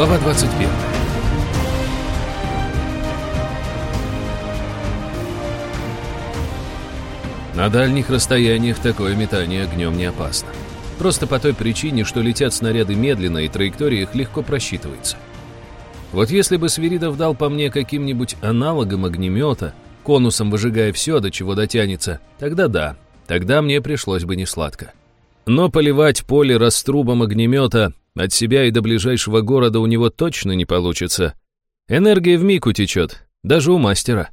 Глава 21 На дальних расстояниях такое метание огнем не опасно. Просто по той причине, что летят снаряды медленно, и траектория их легко просчитывается. Вот если бы Свиридов дал по мне каким-нибудь аналогом огнемета, конусом выжигая все, до чего дотянется, тогда да, тогда мне пришлось бы несладко. Но поливать поле раструбом огнемета от себя и до ближайшего города у него точно не получится. Энергия вмиг утечет, даже у мастера.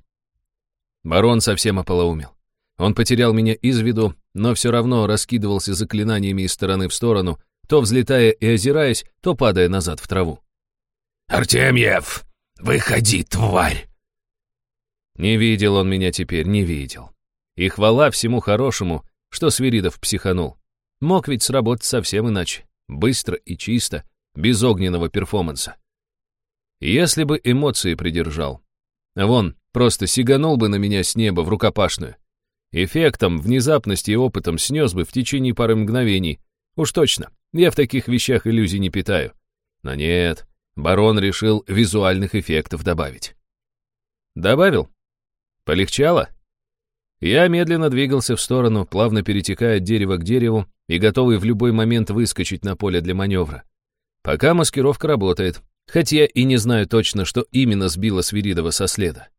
Барон совсем ополоумел. Он потерял меня из виду, но все равно раскидывался заклинаниями из стороны в сторону, то взлетая и озираясь, то падая назад в траву. «Артемьев, выходи, тварь!» Не видел он меня теперь, не видел. И хвала всему хорошему, что Свиридов психанул. Мог ведь сработать совсем иначе, быстро и чисто, без огненного перформанса. Если бы эмоции придержал. Вон, просто сиганул бы на меня с неба в рукопашную. Эффектом, внезапности и опытом снес бы в течение пары мгновений. Уж точно, я в таких вещах иллюзий не питаю. Но нет, барон решил визуальных эффектов добавить. Добавил? Полегчало? Я медленно двигался в сторону, плавно перетекая от дерева к дереву и готовый в любой момент выскочить на поле для маневра. Пока маскировка работает, хотя и не знаю точно, что именно сбило Свиридова со следа.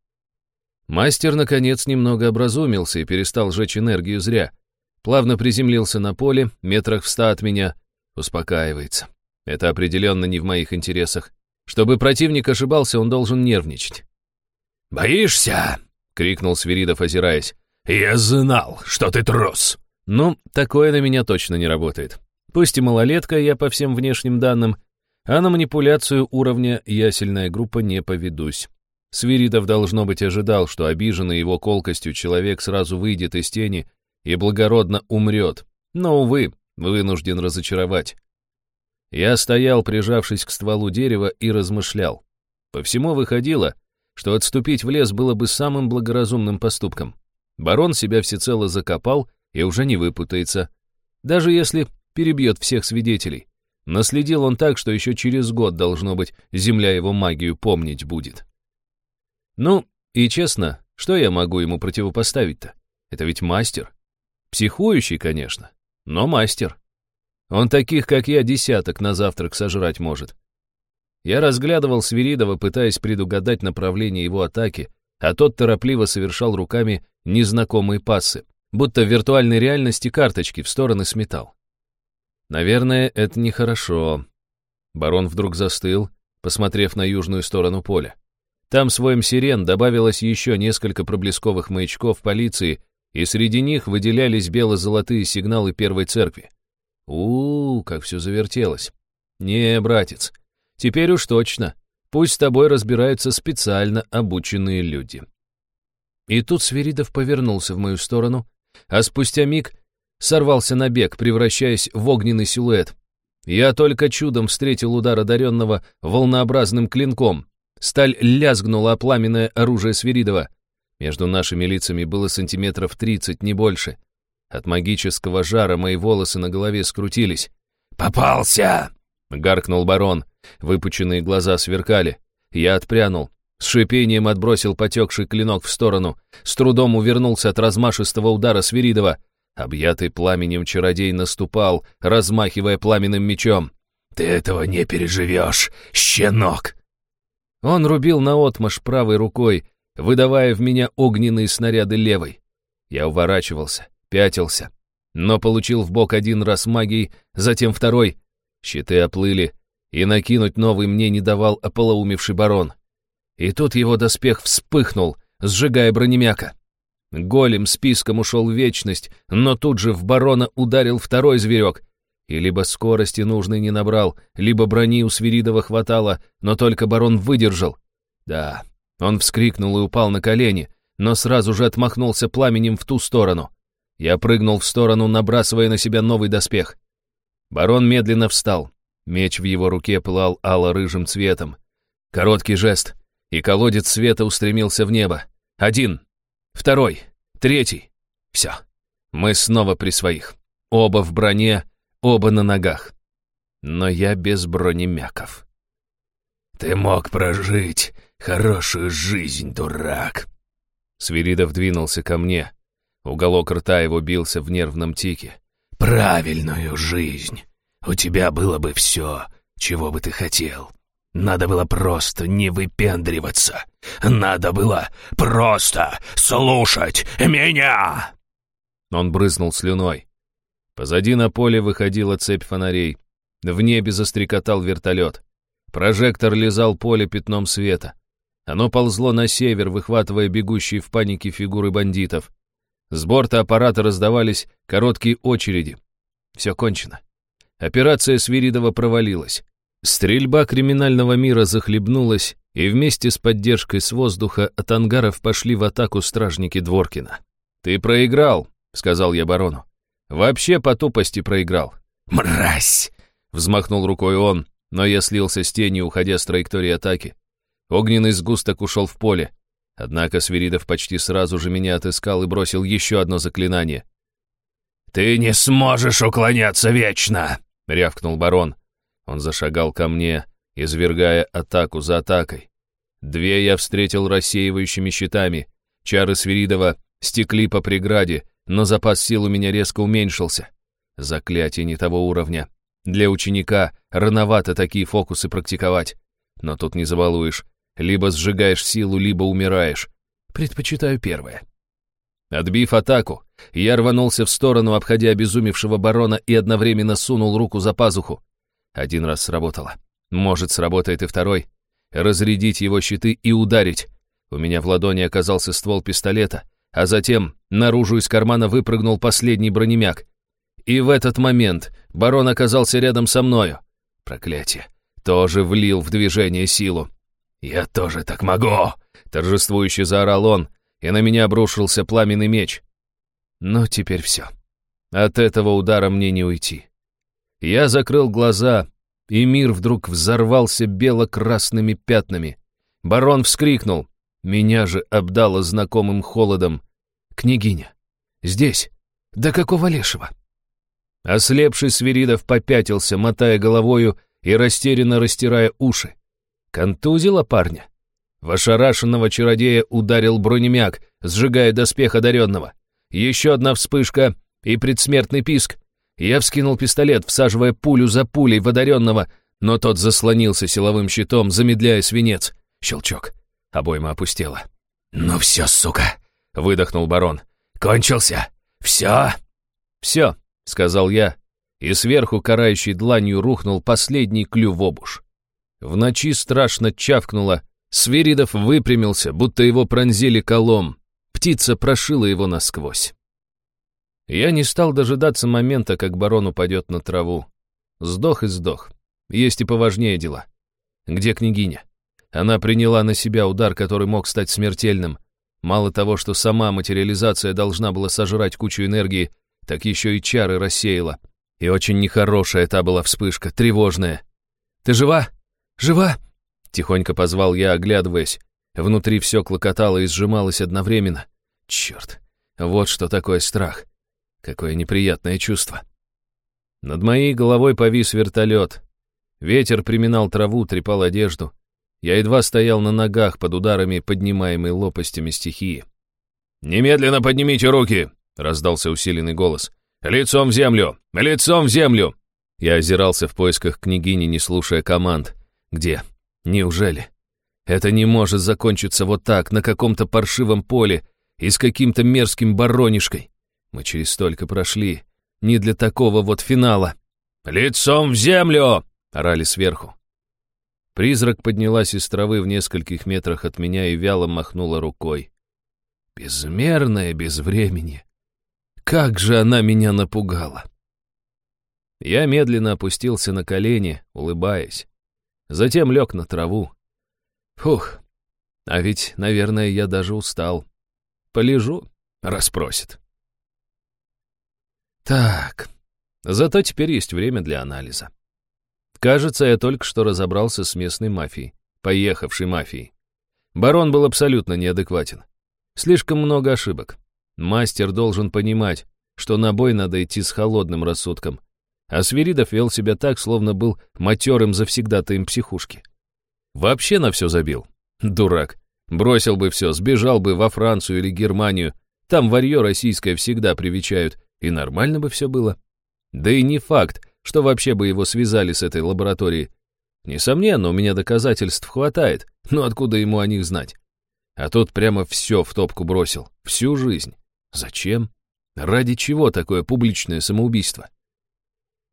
Мастер, наконец, немного образумился и перестал жечь энергию зря. Плавно приземлился на поле, метрах в ста от меня. Успокаивается. Это определенно не в моих интересах. Чтобы противник ошибался, он должен нервничать. «Боишься?» — крикнул Свиридов, озираясь. «Я знал, что ты трус!» Ну, такое на меня точно не работает. Пусть и малолетка я по всем внешним данным, а на манипуляцию уровня ясельная группа не поведусь. Свиридов, должно быть, ожидал, что обиженный его колкостью человек сразу выйдет из тени и благородно умрет, но, увы, вынужден разочаровать. Я стоял, прижавшись к стволу дерева, и размышлял. По всему выходило, что отступить в лес было бы самым благоразумным поступком. Барон себя всецело закопал и уже не выпутается. Даже если перебьет всех свидетелей. Наследил он так, что еще через год, должно быть, земля его магию помнить будет. Ну, и честно, что я могу ему противопоставить-то? Это ведь мастер. Психующий, конечно, но мастер. Он таких, как я, десяток на завтрак сожрать может. Я разглядывал Свиридова, пытаясь предугадать направление его атаки, а тот торопливо совершал руками незнакомые пассы, будто виртуальной реальности карточки в стороны сметал. Наверное, это нехорошо. Барон вдруг застыл, посмотрев на южную сторону поля. Там с воем сирен добавилось еще несколько проблесковых маячков полиции, и среди них выделялись бело-золотые сигналы Первой Церкви. у, -у как все завертелось. Не, братец, теперь уж точно. Пусть с тобой разбираются специально обученные люди. И тут Свиридов повернулся в мою сторону, а спустя миг сорвался на бег, превращаясь в огненный силуэт. Я только чудом встретил удар одаренного волнообразным клинком, Сталь лязгнула о пламенное оружие Свиридова. Между нашими лицами было сантиметров тридцать, не больше. От магического жара мои волосы на голове скрутились. «Попался!» — гаркнул барон. Выпученные глаза сверкали. Я отпрянул. С шипением отбросил потекший клинок в сторону. С трудом увернулся от размашистого удара Свиридова. Объятый пламенем чародей наступал, размахивая пламенным мечом. «Ты этого не переживешь, щенок!» Он рубил наотмашь правой рукой, выдавая в меня огненные снаряды левой. Я уворачивался, пятился, но получил в бок один раз магией, затем второй. Щиты оплыли, и накинуть новый мне не давал ополоумевший барон. И тут его доспех вспыхнул, сжигая бронемяка. Голем списком ушел в вечность, но тут же в барона ударил второй зверек, и либо скорости нужной не набрал, либо брони у Свиридова хватало, но только барон выдержал. Да, он вскрикнул и упал на колени, но сразу же отмахнулся пламенем в ту сторону. Я прыгнул в сторону, набрасывая на себя новый доспех. Барон медленно встал. Меч в его руке пылал ало-рыжим цветом. Короткий жест, и колодец света устремился в небо. Один, второй, третий. Все. Мы снова при своих. Оба в броне, Оба на ногах. Но я без бронемяков. Ты мог прожить хорошую жизнь, дурак!» Свиридов двинулся ко мне. Уголок рта его бился в нервном тике. «Правильную жизнь! У тебя было бы все, чего бы ты хотел. Надо было просто не выпендриваться. Надо было просто слушать меня!» Он брызнул слюной. Позади на поле выходила цепь фонарей. В небе застрекотал вертолет. Прожектор лизал поле пятном света. Оно ползло на север, выхватывая бегущие в панике фигуры бандитов. С борта аппарата раздавались короткие очереди. Все кончено. Операция Свиридова провалилась. Стрельба криминального мира захлебнулась, и вместе с поддержкой с воздуха от ангаров пошли в атаку стражники Дворкина. «Ты проиграл», — сказал я барону. «Вообще по тупости проиграл». «Мразь!» — взмахнул рукой он, но я слился с тенью, уходя с траектории атаки. Огненный сгусток ушел в поле. Однако Свиридов почти сразу же меня отыскал и бросил еще одно заклинание. «Ты не сможешь уклоняться вечно!» — рявкнул барон. Он зашагал ко мне, извергая атаку за атакой. Две я встретил рассеивающими щитами. Чары Свиридова стекли по преграде, но запас сил у меня резко уменьшился. Заклятие не того уровня. Для ученика рановато такие фокусы практиковать. Но тут не забалуешь. Либо сжигаешь силу, либо умираешь. Предпочитаю первое. Отбив атаку, я рванулся в сторону, обходя обезумевшего барона и одновременно сунул руку за пазуху. Один раз сработало. Может, сработает и второй. Разрядить его щиты и ударить. У меня в ладони оказался ствол пистолета, а затем наружу из кармана выпрыгнул последний бронемяк. И в этот момент барон оказался рядом со мною. Проклятие. Тоже влил в движение силу. «Я тоже так могу!» — торжествующе заорал он, и на меня обрушился пламенный меч. Но теперь все. От этого удара мне не уйти. Я закрыл глаза, и мир вдруг взорвался бело-красными пятнами. Барон вскрикнул. Меня же обдало знакомым холодом. «Княгиня! Здесь! Да какого лешего?» Ослепший Свиридов попятился, мотая головою и растерянно растирая уши. Контузила парня. В ошарашенного чародея ударил бронемяк, сжигая доспех одаренного. Еще одна вспышка и предсмертный писк. Я вскинул пистолет, всаживая пулю за пулей в но тот заслонился силовым щитом, замедляя свинец. Щелчок. Обойма опустела. «Ну все, сука!» — выдохнул барон. «Кончился! Все!» «Все!» — сказал я, и сверху карающей дланью рухнул последний клювобуш. В ночи страшно чавкнуло, Свиридов выпрямился, будто его пронзили колом. Птица прошила его насквозь. Я не стал дожидаться момента, как барон упадет на траву. Сдох и сдох. Есть и поважнее дела. Где княгиня? Она приняла на себя удар, который мог стать смертельным. Мало того, что сама материализация должна была сожрать кучу энергии, так еще и чары рассеяла. И очень нехорошая та была вспышка, тревожная. «Ты жива?» «Жива?» — тихонько позвал я, оглядываясь. Внутри все клокотало и сжималось одновременно. Черт, вот что такое страх. Какое неприятное чувство. Над моей головой повис вертолет. Ветер приминал траву, трепал одежду. Я едва стоял на ногах под ударами, поднимаемой лопастями стихии. «Немедленно поднимите руки!» — раздался усиленный голос. «Лицом в землю! Лицом в землю!» Я озирался в поисках княгини, не слушая команд. Где? Неужели? Это не может закончиться вот так, на каком-то паршивом поле и с каким-то мерзким баронишкой. Мы через столько прошли. Не для такого вот финала. «Лицом в землю!» — орали сверху. Призрак поднялась из травы в нескольких метрах от меня и вяло махнула рукой. Безмерное безвремени. Как же она меня напугала! Я медленно опустился на колени, улыбаясь. Затем лег на траву. Фух, а ведь, наверное, я даже устал. Полежу, расспросит. Так, зато теперь есть время для анализа. Кажется, я только что разобрался с местной мафией, поехавшей мафией. Барон был абсолютно неадекватен. Слишком много ошибок. Мастер должен понимать, что на бой надо идти с холодным рассудком, а Свиридов вел себя так, словно был матерым завсегдатаем психушки. Вообще на все забил. Дурак. Бросил бы все, сбежал бы во Францию или Германию. Там варье российское всегда привечают, и нормально бы все было. Да и не факт, что вообще бы его связали с этой лабораторией. Несомненно, у меня доказательств хватает, но откуда ему о них знать? А тут прямо все в топку бросил, всю жизнь. Зачем? Ради чего такое публичное самоубийство?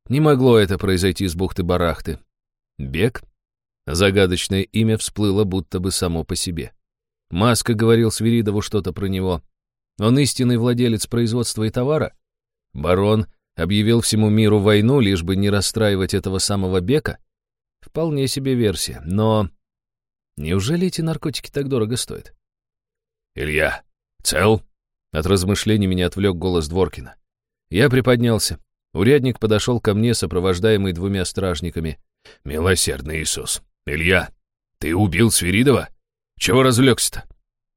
Не могло это произойти с бухты-барахты. Бег? Загадочное имя всплыло будто бы само по себе. Маска говорил Свиридову что-то про него. Он истинный владелец производства и товара? Барон объявил всему миру войну, лишь бы не расстраивать этого самого Бека? Вполне себе версия, но... Неужели эти наркотики так дорого стоят? «Илья, цел?» От размышлений меня отвлек голос Дворкина. Я приподнялся. Урядник подошел ко мне, сопровождаемый двумя стражниками. «Милосердный Иисус! Илья, ты убил Свиридова? Чего развлекся-то?»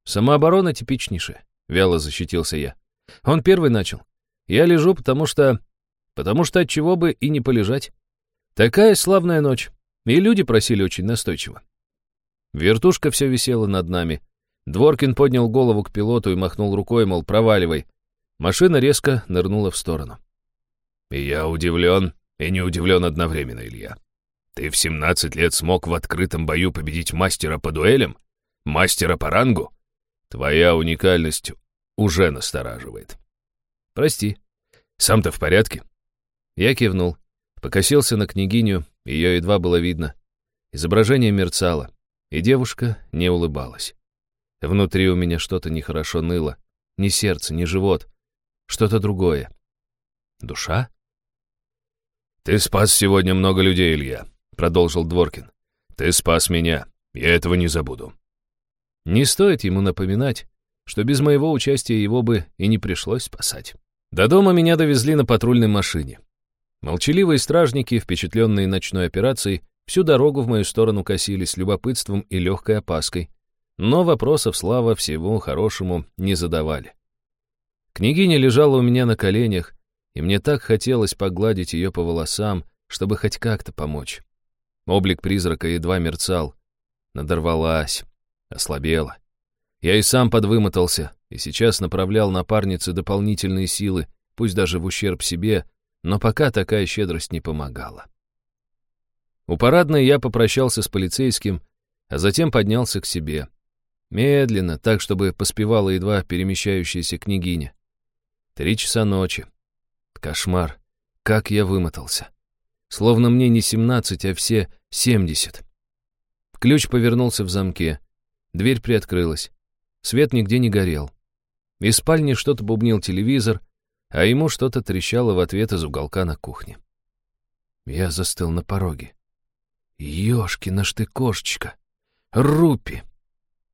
«Самооборона типичнейшая», — вяло защитился я. «Он первый начал. Я лежу, потому что... Потому что от чего бы и не полежать. Такая славная ночь. И люди просили очень настойчиво. Вертушка все висела над нами. Дворкин поднял голову к пилоту и махнул рукой, мол, проваливай. Машина резко нырнула в сторону. И я удивлен и не удивлен одновременно, Илья. Ты в 17 лет смог в открытом бою победить мастера по дуэлям? Мастера по рангу? Твоя уникальность уже настораживает. Прости. Сам-то в порядке? Я кивнул. Покосился на княгиню, ее едва было видно. Изображение мерцало, и девушка не улыбалась. Внутри у меня что-то нехорошо ныло. Ни сердце, ни живот. Что-то другое. Душа? «Ты спас сегодня много людей, Илья», — продолжил Дворкин. «Ты спас меня. Я этого не забуду». Не стоит ему напоминать, что без моего участия его бы и не пришлось спасать. До дома меня довезли на патрульной машине. Молчаливые стражники, впечатленные ночной операцией, всю дорогу в мою сторону косились любопытством и легкой опаской, но вопросов слава всего хорошему не задавали. Княгиня лежала у меня на коленях, и мне так хотелось погладить ее по волосам, чтобы хоть как-то помочь. Облик призрака едва мерцал, надорвалась, ослабела. Я и сам подвымотался, и сейчас направлял напарнице дополнительные силы, пусть даже в ущерб себе, но пока такая щедрость не помогала. У парадной я попрощался с полицейским, а затем поднялся к себе. Медленно, так, чтобы поспевала едва перемещающаяся княгиня. Три часа ночи. Кошмар. Как я вымотался. Словно мне не семнадцать, а все семьдесят. Ключ повернулся в замке. Дверь приоткрылась. Свет нигде не горел. Из спальни что-то бубнил телевизор, а ему что-то трещало в ответ из уголка на кухне. Я застыл на пороге. Ёшкина ж ты кошечка! Рупи!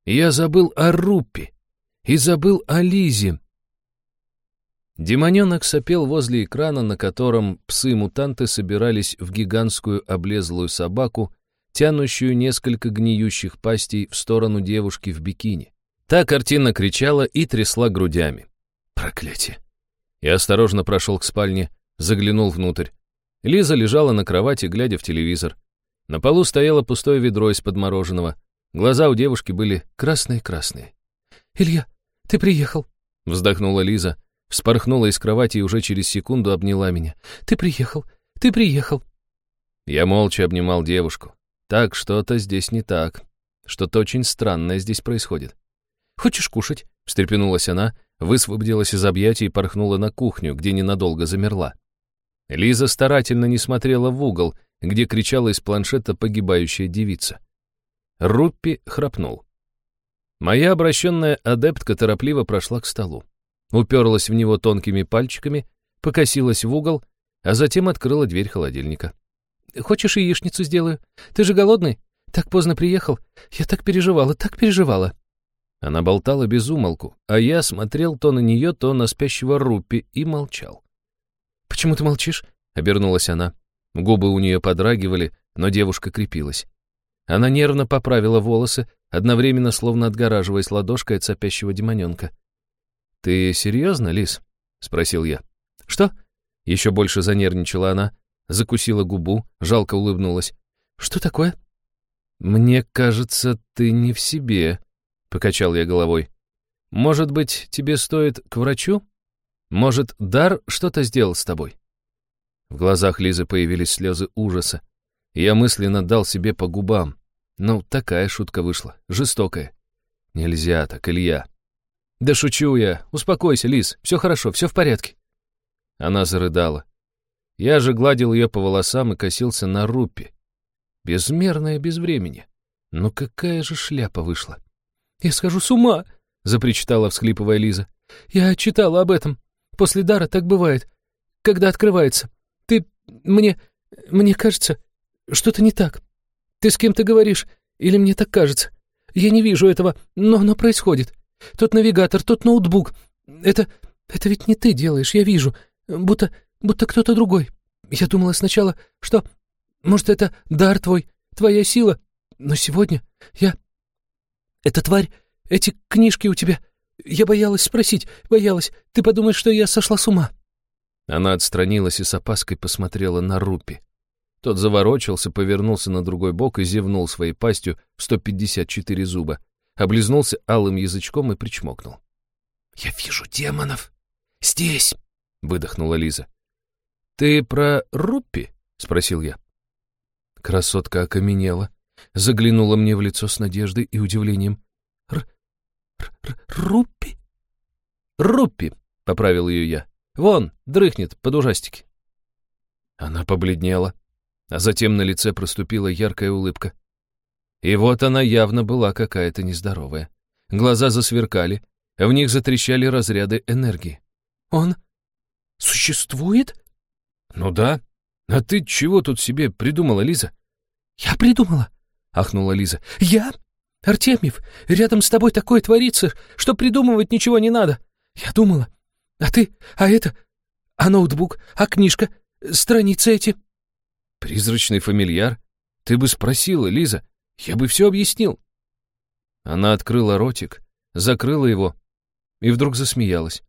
Я забыл о Рупи и забыл о Лизе. Демоненок сопел возле экрана, на котором псы-мутанты собирались в гигантскую облезлую собаку, тянущую несколько гниющих пастей в сторону девушки в бикини. Та картина кричала и трясла грудями. Проклятие! Я осторожно прошел к спальне, заглянул внутрь. Лиза лежала на кровати, глядя в телевизор. На полу стояло пустое ведро из-под мороженого. Глаза у девушки были красные-красные. «Илья, ты приехал!» — вздохнула Лиза, вспорхнула из кровати и уже через секунду обняла меня. «Ты приехал! Ты приехал!» Я молча обнимал девушку. Так, что-то здесь не так. Что-то очень странное здесь происходит. «Хочешь кушать?» — встрепенулась она, высвободилась из объятий и порхнула на кухню, где ненадолго замерла. Лиза старательно не смотрела в угол, где кричала из планшета погибающая девица. Руппи храпнул. Моя обращенная адептка торопливо прошла к столу. Уперлась в него тонкими пальчиками, покосилась в угол, а затем открыла дверь холодильника. «Хочешь яичницу сделаю? Ты же голодный? Так поздно приехал. Я так переживала, так переживала». Она болтала без умолку, а я смотрел то на нее, то на спящего Руппи и молчал. «Почему ты молчишь?» — обернулась она. Губы у нее подрагивали, но девушка крепилась. Она нервно поправила волосы, одновременно словно отгораживаясь ладошкой от сопящего демоненка. «Ты серьезно, Лис?» — спросил я. «Что?» — еще больше занервничала она, закусила губу, жалко улыбнулась. «Что такое?» «Мне кажется, ты не в себе», — покачал я головой. «Может быть, тебе стоит к врачу? Может, дар что-то сделал с тобой?» В глазах Лизы появились слезы ужаса. Я мысленно дал себе по губам. Ну, такая шутка вышла, жестокая. Нельзя так, Илья. Да шучу я. Успокойся, Лиз, все хорошо, все в порядке. Она зарыдала. Я же гладил ее по волосам и косился на рупе. Безмерное безвремени. Ну какая же шляпа вышла? «Я схожу с ума!» — запричитала, всхлипывая Лиза. «Я читала об этом. После дара так бывает, когда открывается. Ты... мне... мне кажется, что-то не так. Ты с кем-то говоришь, или мне так кажется? Я не вижу этого, но оно происходит. Тот навигатор, тот ноутбук. Это... это ведь не ты делаешь, я вижу. Будто... будто кто-то другой. Я думала сначала, что... Может, это дар твой, твоя сила. Но сегодня я... Эта тварь, эти книжки у тебя... Я боялась спросить, боялась. Ты подумаешь, что я сошла с ума. Она отстранилась и с опаской посмотрела на Рупи. Тот заворочился, повернулся на другой бок и зевнул своей пастью в 154 зуба, облизнулся алым язычком и причмокнул. «Я вижу демонов! Здесь!» — выдохнула Лиза. «Ты про Руппи?» — спросил я. Красотка окаменела, заглянула мне в лицо с надеждой и удивлением. Р -р «Руппи?» «Руппи», — поправил ее я. «Вон, дрыхнет под ужастики». Она побледнела, а затем на лице проступила яркая улыбка. И вот она явно была какая-то нездоровая. Глаза засверкали, в них затрещали разряды энергии. «Он существует?» «Ну да. А ты чего тут себе придумала, Лиза?» «Я придумала», — ахнула Лиза. «Я? Артемьев, рядом с тобой такое творится, что придумывать ничего не надо. Я думала. А ты? А это? А ноутбук? А книжка? Страницы эти?» «Призрачный фамильяр? Ты бы спросила, Лиза. Я бы все объяснил». Она открыла ротик, закрыла его и вдруг засмеялась.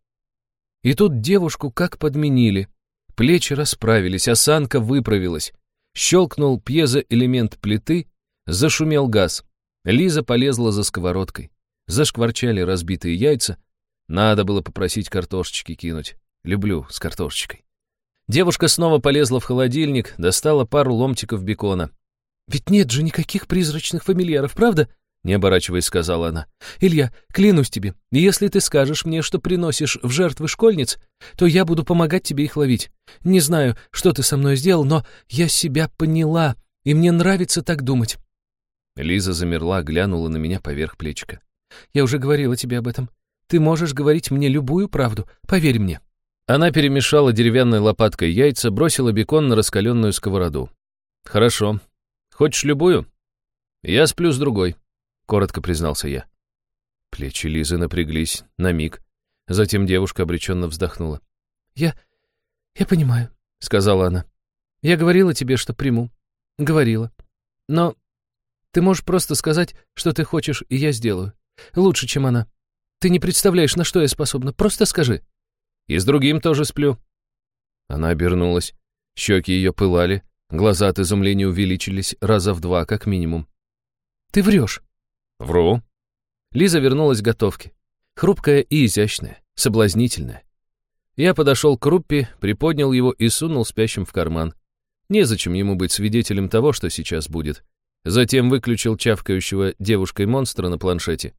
И тут девушку как подменили. Плечи расправились, осанка выправилась. Щелкнул пьезоэлемент плиты, зашумел газ. Лиза полезла за сковородкой. Зашкварчали разбитые яйца. Надо было попросить картошечки кинуть. Люблю с картошечкой. Девушка снова полезла в холодильник, достала пару ломтиков бекона. «Ведь нет же никаких призрачных фамильяров, правда?» Не оборачиваясь, сказала она. «Илья, клянусь тебе, если ты скажешь мне, что приносишь в жертвы школьниц, то я буду помогать тебе их ловить. Не знаю, что ты со мной сделал, но я себя поняла, и мне нравится так думать». Лиза замерла, глянула на меня поверх плечика. «Я уже говорила тебе об этом. Ты можешь говорить мне любую правду, поверь мне». Она перемешала деревянной лопаткой яйца, бросила бекон на раскаленную сковороду. «Хорошо. Хочешь любую?» «Я сплю с другой», — коротко признался я. Плечи Лизы напряглись на миг. Затем девушка обреченно вздохнула. «Я... я понимаю», — сказала она. «Я говорила тебе, что приму. Говорила. Но ты можешь просто сказать, что ты хочешь, и я сделаю. Лучше, чем она. Ты не представляешь, на что я способна. Просто скажи». И с другим тоже сплю». Она обернулась. Щеки ее пылали, глаза от изумления увеличились раза в два, как минимум. «Ты врешь». «Вру». Лиза вернулась к готовке. Хрупкая и изящная, соблазнительная. Я подошел к Руппи, приподнял его и сунул спящим в карман. Незачем ему быть свидетелем того, что сейчас будет. Затем выключил чавкающего девушкой-монстра на планшете.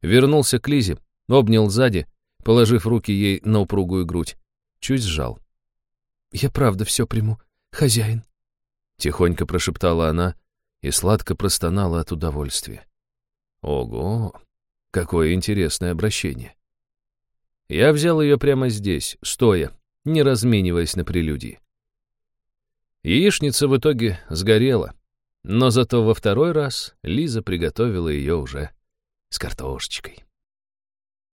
Вернулся к Лизе, обнял сзади, положив руки ей на упругую грудь. Чуть сжал. «Я правда все приму, хозяин», — тихонько прошептала она и сладко простонала от удовольствия. «Ого, какое интересное обращение!» Я взял ее прямо здесь, стоя, не размениваясь на прелюдии. Яичница в итоге сгорела, но зато во второй раз Лиза приготовила ее уже с картошечкой.